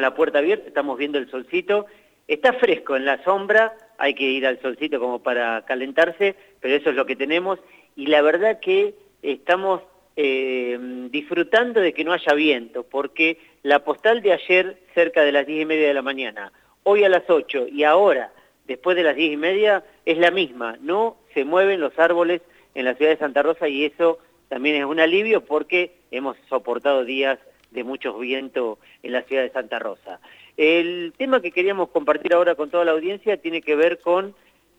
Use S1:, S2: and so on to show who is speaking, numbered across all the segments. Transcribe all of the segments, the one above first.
S1: la puerta abierta, estamos viendo el solcito, está fresco en la sombra, hay que ir al solcito como para calentarse, pero eso es lo que tenemos, y la verdad que estamos eh, disfrutando de que no haya viento, porque la postal de ayer cerca de las diez y media de la mañana, hoy a las 8 y ahora después de las diez y media es la misma, no se mueven los árboles en la ciudad de Santa Rosa y eso también es un alivio porque hemos soportado días de mucho viento en la ciudad de Santa Rosa. El tema que queríamos compartir ahora con toda la audiencia tiene que ver con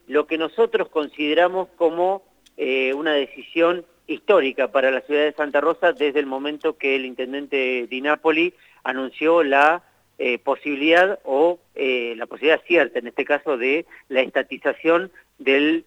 S1: lo que nosotros consideramos como eh, una decisión histórica para la ciudad de Santa Rosa desde el momento que el intendente Di Napoli anunció la eh, posibilidad o eh, la posibilidad cierta, en este caso, de la estatización del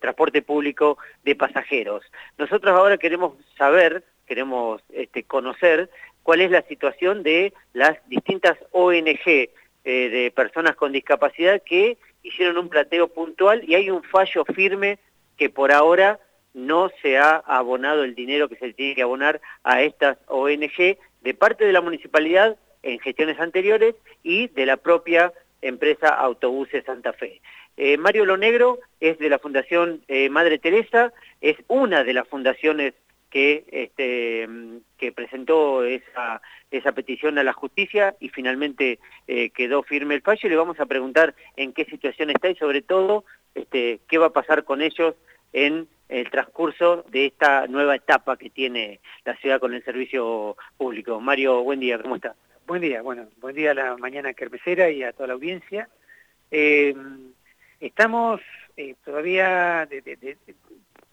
S1: transporte público de pasajeros. Nosotros ahora queremos saber, queremos este, conocer cuál es la situación de las distintas ONG de personas con discapacidad que hicieron un plateo puntual y hay un fallo firme que por ahora no se ha abonado el dinero que se tiene que abonar a estas ONG de parte de la municipalidad en gestiones anteriores y de la propia empresa Autobuses Santa Fe. Eh, Mario Lonegro es de la Fundación eh, Madre Teresa, es una de las fundaciones que, este, que presentó esa, petición a la justicia y finalmente eh, quedó firme el fallo. Le vamos a preguntar en qué situación está y sobre todo este, qué va a pasar con ellos en el transcurso de esta nueva etapa que tiene la ciudad con el servicio público. Mario, buen día, ¿cómo está?
S2: Buen día, bueno, buen día a la mañana kermesera y a toda la audiencia. Eh, estamos eh, todavía,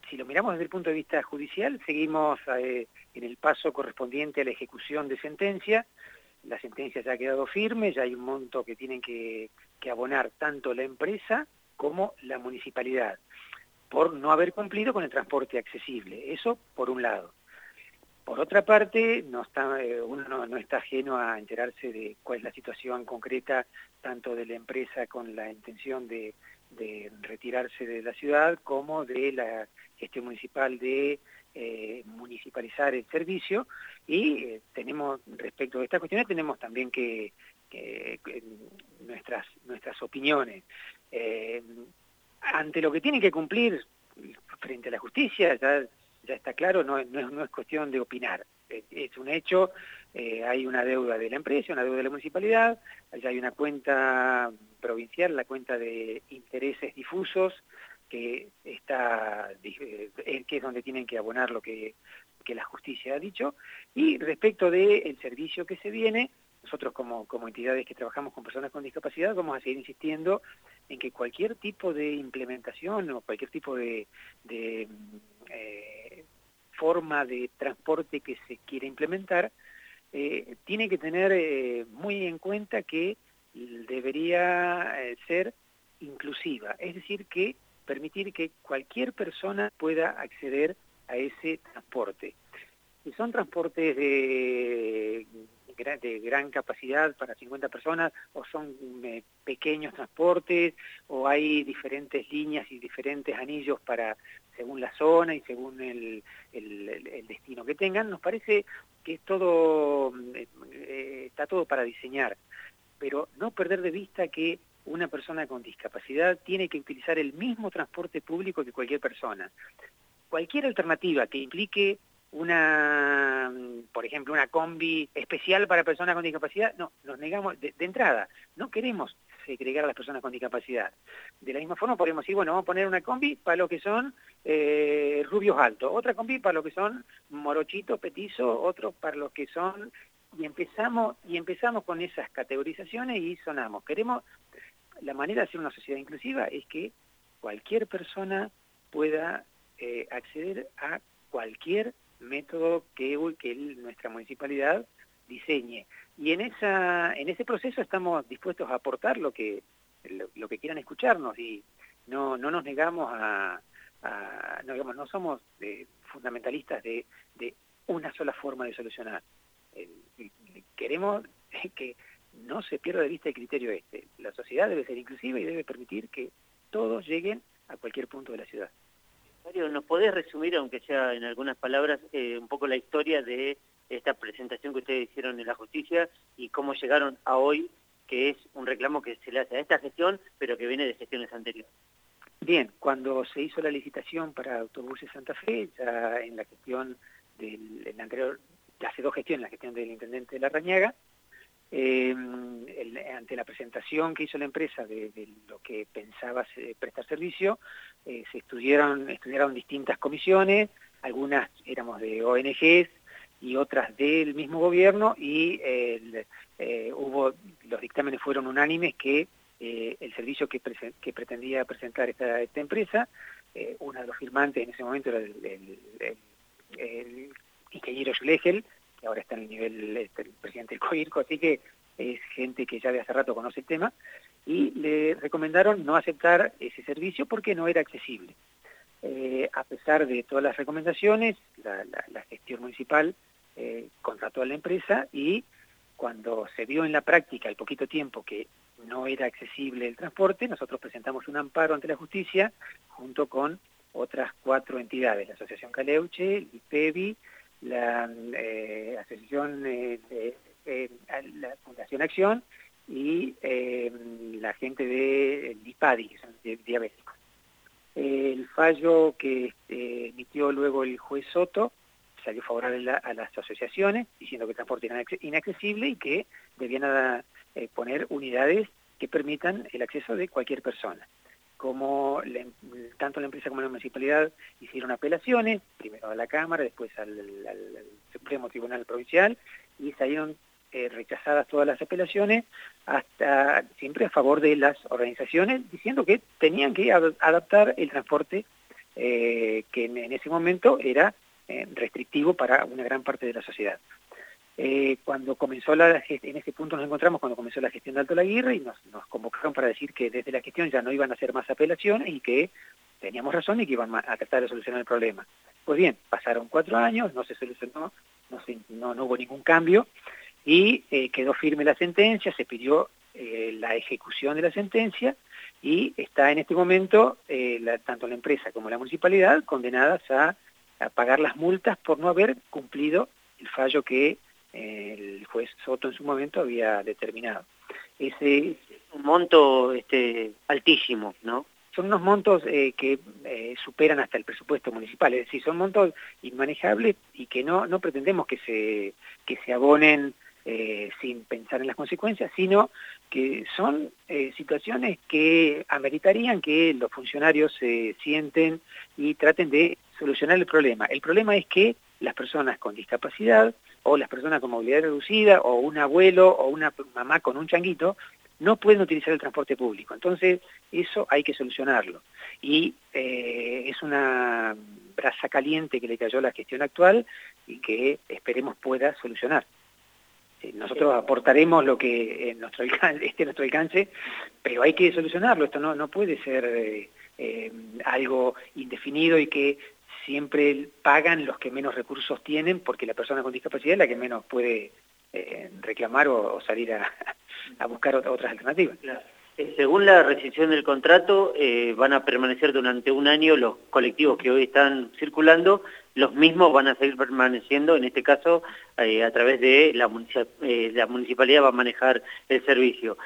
S2: si lo miramos desde el punto de vista judicial, seguimos eh, en el paso correspondiente a la ejecución de sentencia. La sentencia ya ha quedado firme, ya hay un monto que tienen que abonar tanto la empresa como la municipalidad por no haber cumplido con el transporte accesible. Eso por un lado. Por otra parte, no está, eh, uno no, está ajeno a enterarse de cuál es la situación concreta tanto de la empresa con la intención de, retirarse de la ciudad como de la gestión municipal de eh, municipalizar el servicio y eh, tenemos, respecto de estas cuestiones, tenemos también que, nuestras, nuestras opiniones ante lo que tienen que cumplir frente a la justicia, ya, ya está claro, no, no, es, cuestión de opinar. Es, un hecho, eh, hay una deuda de la empresa, una deuda de la municipalidad, allá hay una cuenta provincial, la cuenta de intereses difusos, que está eh, que es donde tienen que abonar lo que, que la justicia ha dicho, y respecto del servicio que se viene, nosotros como, como entidades que trabajamos con personas con discapacidad vamos a seguir insistiendo en que cualquier tipo de implementación o cualquier tipo de, eh, forma de transporte que se quiera implementar eh, tiene que tener eh, muy en cuenta que debería ser inclusiva, es decir, que permitir que cualquier persona pueda acceder a ese transporte. Si son transportes de de gran capacidad para 50 personas o son eh, pequeños transportes o hay diferentes líneas y diferentes anillos para según la zona y según el, destino que tengan, nos parece que es todo, eh, eh, está todo para diseñar, pero no perder de vista que una persona con discapacidad tiene que utilizar el mismo transporte público que cualquier persona. Cualquier alternativa que implique una, por ejemplo, una combi especial para personas con discapacidad, no, nos negamos de, entrada, no queremos segregar a las personas con discapacidad. De la misma forma podemos decir, bueno, vamos a poner una combi para lo que son eh, rubios altos, otra combi para lo que son morochitos, petizos, otro para los que son... Y empezamos, y empezamos con esas categorizaciones y sonamos. Queremos, la manera de hacer una sociedad inclusiva es que cualquier persona pueda eh, acceder a cualquier método que, que nuestra municipalidad diseñe. Y en, esa, en ese proceso estamos dispuestos a aportar lo que, lo, que quieran escucharnos y no, no nos negamos a, no, digamos, no somos eh, fundamentalistas de, de, una sola forma de solucionar. Queremos que no se pierda de vista el criterio este. La sociedad debe ser inclusiva y debe permitir que todos lleguen a cualquier punto de la ciudad.
S1: ¿nos podés resumir, aunque sea en algunas palabras, eh, un poco la historia de esta presentación que ustedes hicieron en la justicia y cómo llegaron a hoy, que es un reclamo que se le hace a esta gestión, pero que viene de gestiones anteriores.
S2: Bien, cuando se hizo la licitación para Autobuses Santa Fe, ya en la gestión del anterior, dos gestiones, la gestión del intendente de La Rañaga, eh, ante la presentación que hizo la empresa de, lo que pensaba prestar servicio, eh, se estudiaron, estudiaron distintas comisiones, algunas éramos de ONGs y otras del mismo gobierno y eh, hubo los dictámenes fueron unánimes que el servicio que, pretendía presentar esta, empresa, uno de los firmantes en ese momento era el, ingeniero Schlegel, que ahora está en el nivel este, el presidente del COIRCO, así que es gente que ya de hace rato conoce el tema, y le recomendaron no aceptar ese servicio porque no era accesible. Eh, a pesar de todas las recomendaciones, la, gestión municipal eh, contrató a la empresa y cuando se vio en la práctica el poquito tiempo que no era accesible el transporte, nosotros presentamos un amparo ante la justicia junto con otras cuatro entidades, la Asociación Caleuche, el IPEBI, la eh, Asociación eh, eh, la Fundación Acción y la gente de DIPADI, que son diabéticos. El fallo que este, emitió luego el juez Soto salió favorable a, las asociaciones, diciendo que el transporte era inaccesible y que debían poner unidades que permitan el acceso de cualquier persona como tanto la empresa como la municipalidad hicieron apelaciones, primero a la Cámara, después al, Supremo Tribunal Provincial, y salieron eh, rechazadas todas las apelaciones, hasta siempre a favor de las organizaciones, diciendo que tenían que adaptar el transporte eh, que en, ese momento era eh, restrictivo para una gran parte de la sociedad. Eh, cuando comenzó la en ese punto nos encontramos cuando comenzó la gestión de Alto Laguirre y nos, convocaron para decir que desde la gestión ya no iban a hacer más apelaciones y que teníamos razón y que iban a tratar de solucionar el problema. Pues bien, pasaron cuatro años, no se solucionó, no, hubo ningún cambio y eh, quedó firme la sentencia, se pidió eh, la ejecución de la sentencia y está en este momento tanto la empresa como la municipalidad condenadas a pagar las multas por no haber cumplido el fallo que el juez Soto en su momento había determinado.
S1: Ese un monto este, altísimo, ¿no?
S2: Son unos montos eh, que eh, superan hasta el presupuesto municipal, es decir, son montos inmanejables y que no, no pretendemos que se, que se abonen eh, sin pensar en las consecuencias, sino que son situaciones que ameritarían que los funcionarios se sienten y traten de solucionar el problema. El problema es que las personas con discapacidad o las personas con movilidad reducida o un abuelo o una mamá con un changuito no pueden utilizar el transporte público. Entonces, eso hay que solucionarlo. Y eh, es una brasa caliente que le cayó a la gestión actual y que esperemos pueda solucionar. Eh, nosotros aportaremos lo que en nuestro alcance, esté nuestro alcance, pero hay que solucionarlo. Esto no, no puede ser eh, algo indefinido y que siempre pagan los que menos recursos tienen porque la persona con discapacidad es la que menos puede eh, reclamar o, salir a, buscar otras alternativas.
S1: Eh, según la rescisión del contrato, eh, van a permanecer durante un año los colectivos que hoy están circulando, los mismos van a seguir permaneciendo, en este caso a través de la, la municipalidad va a manejar el servicio.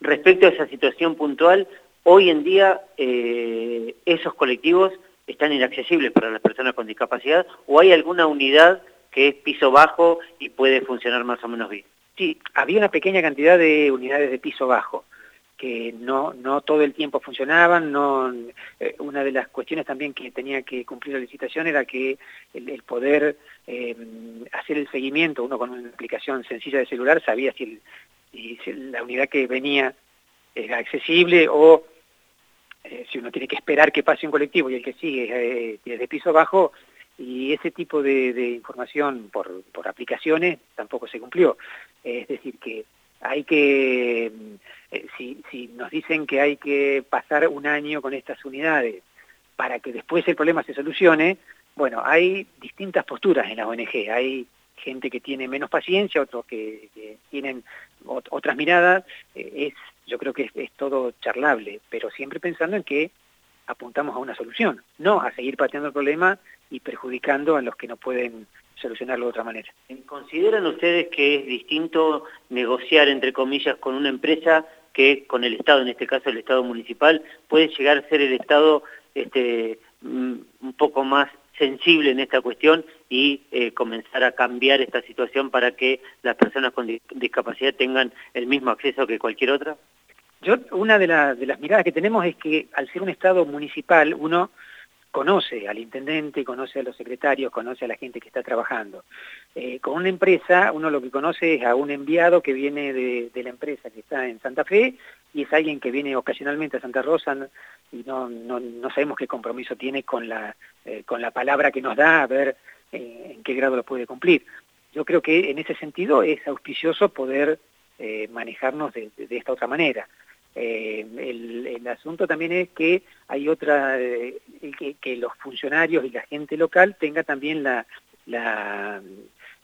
S1: Respecto a esa situación puntual, hoy en día esos colectivos están inaccesibles para las personas con discapacidad o hay alguna unidad que es piso bajo y puede funcionar más o menos bien?
S2: Sí, había una pequeña cantidad de unidades de piso bajo que no, no todo el tiempo funcionaban, no, eh, una de las cuestiones también que tenía que cumplir la licitación era que el, poder eh, hacer el seguimiento, uno con una aplicación sencilla de celular sabía si, si la unidad que venía era accesible o eh, si uno tiene que esperar que pase un colectivo y el que sigue eh, de piso bajo, y ese tipo de, información por, aplicaciones tampoco se cumplió. es decir, que hay que, eh, si, nos dicen que hay que pasar un año con estas unidades para que después el problema se solucione, bueno, hay distintas posturas en la ONG, hay gente que tiene menos paciencia, otros que, tienen otras miradas, es yo creo que es, todo charlable, pero siempre pensando en que apuntamos a una solución, no a seguir pateando el problema y perjudicando a los que no pueden solucionarlo de otra manera.
S1: ¿Consideran ustedes que es distinto negociar, entre comillas, con una empresa que con el Estado, en este caso el Estado municipal, puede llegar a ser el Estado este, mm, un poco más sensible en esta cuestión y eh, comenzar a cambiar esta situación para que las personas con discapacidad tengan el mismo acceso que cualquier otra?
S2: Yo, una de, las miradas que tenemos es que al ser un Estado municipal, uno conoce al intendente, conoce a los secretarios, conoce a la gente que está trabajando. Eh, con una empresa, uno lo que conoce es a un enviado que viene de, la empresa que está en Santa Fe y es alguien que viene ocasionalmente a Santa Rosa y no, no, no sabemos qué compromiso tiene con la, eh, con la palabra que nos da, a ver eh, en qué grado lo puede cumplir. Yo creo que en ese sentido es auspicioso poder manejarnos de esta otra manera. Eh, el, asunto también es que hay otra, eh, que, los funcionarios y la gente local tenga también la, la,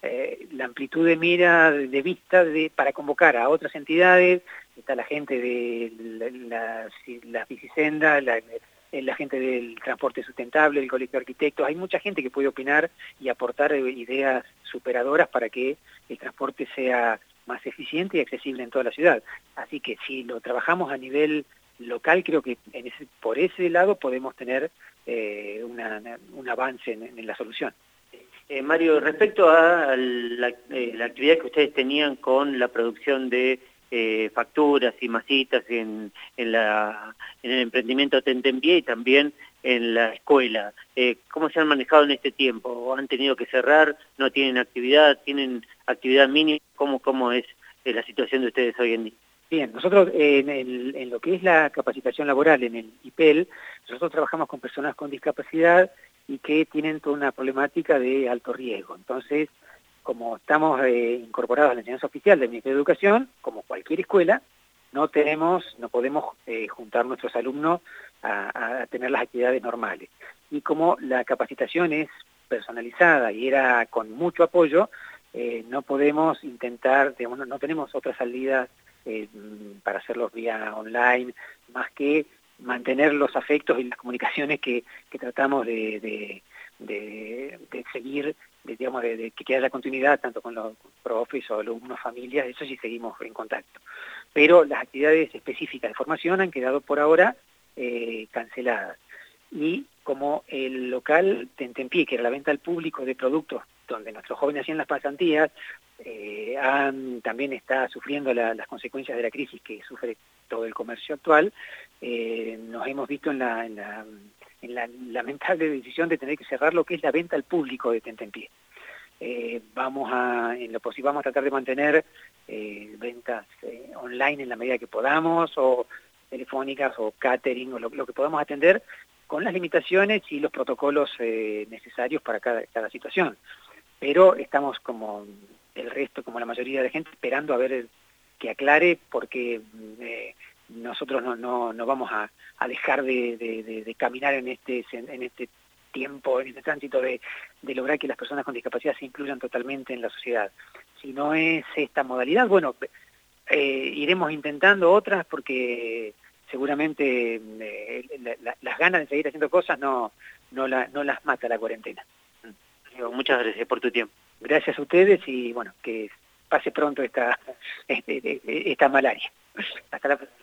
S2: eh, amplitud de mira, de vista para convocar a otras entidades, está la gente de la, la, la la, la gente del transporte sustentable, el colegio de arquitectos, hay mucha gente que puede opinar y aportar ideas superadoras para que el transporte sea más eficiente y accesible en toda la ciudad. Así que si lo trabajamos a nivel local, creo que por ese lado podemos tener eh, un avance en, la solución.
S1: Eh, Mario, respecto a eh, la, actividad que ustedes tenían con la producción de facturas y masitas en, en, en el emprendimiento Tentempié y también en la escuela. ¿Cómo se han manejado en este tiempo? ¿Han tenido que cerrar? ¿No tienen actividad? ¿Tienen actividad mínima? ¿Cómo, cómo es eh, la situación de ustedes hoy en día?
S2: Bien, nosotros en, lo que es la capacitación laboral en el IPEL, nosotros trabajamos con personas con discapacidad y que tienen toda una problemática de alto riesgo. Entonces, como estamos eh, incorporados a la enseñanza oficial del Ministerio de Educación, como cualquier escuela, no tenemos, no podemos eh, juntar nuestros alumnos a, tener las actividades normales. Y como la capacitación es personalizada y era con mucho apoyo, eh, no podemos intentar, digamos, no, tenemos otra salida eh, para hacerlos vía online, más que mantener los afectos y las comunicaciones que, tratamos de, seguir, digamos, de, que haya continuidad tanto con los profes o alumnos, familias, eso sí seguimos en contacto. Pero las actividades específicas de formación han quedado por ahora eh, canceladas. Y como el local Tentempié, que era la venta al público de productos donde nuestros jóvenes hacían las pasantías, eh, también está sufriendo las consecuencias de la crisis que sufre todo el comercio actual, eh, nos hemos visto en la, en, la, lamentable decisión de tener que cerrar lo que es la venta al público de Tentempié. Eh, vamos a, en lo posible vamos a tratar de mantener eh, ventas online en la medida que podamos, o telefónicas, o catering, o lo, que podamos atender, con las limitaciones y los protocolos necesarios para cada situación pero estamos como el resto, como la mayoría de la gente, esperando a ver que aclare porque eh, nosotros no, no, no, vamos a, dejar de, caminar en este, en este tiempo, en este tránsito de, lograr que las personas con discapacidad se incluyan totalmente en la sociedad. Si no es esta modalidad, bueno, eh, iremos intentando otras porque seguramente eh, las ganas de seguir haciendo cosas no, no, no las mata la cuarentena
S1: muchas gracias por tu tiempo.
S2: Gracias a ustedes y bueno, que pase pronto esta, este, esta malaria. Hasta la próxima.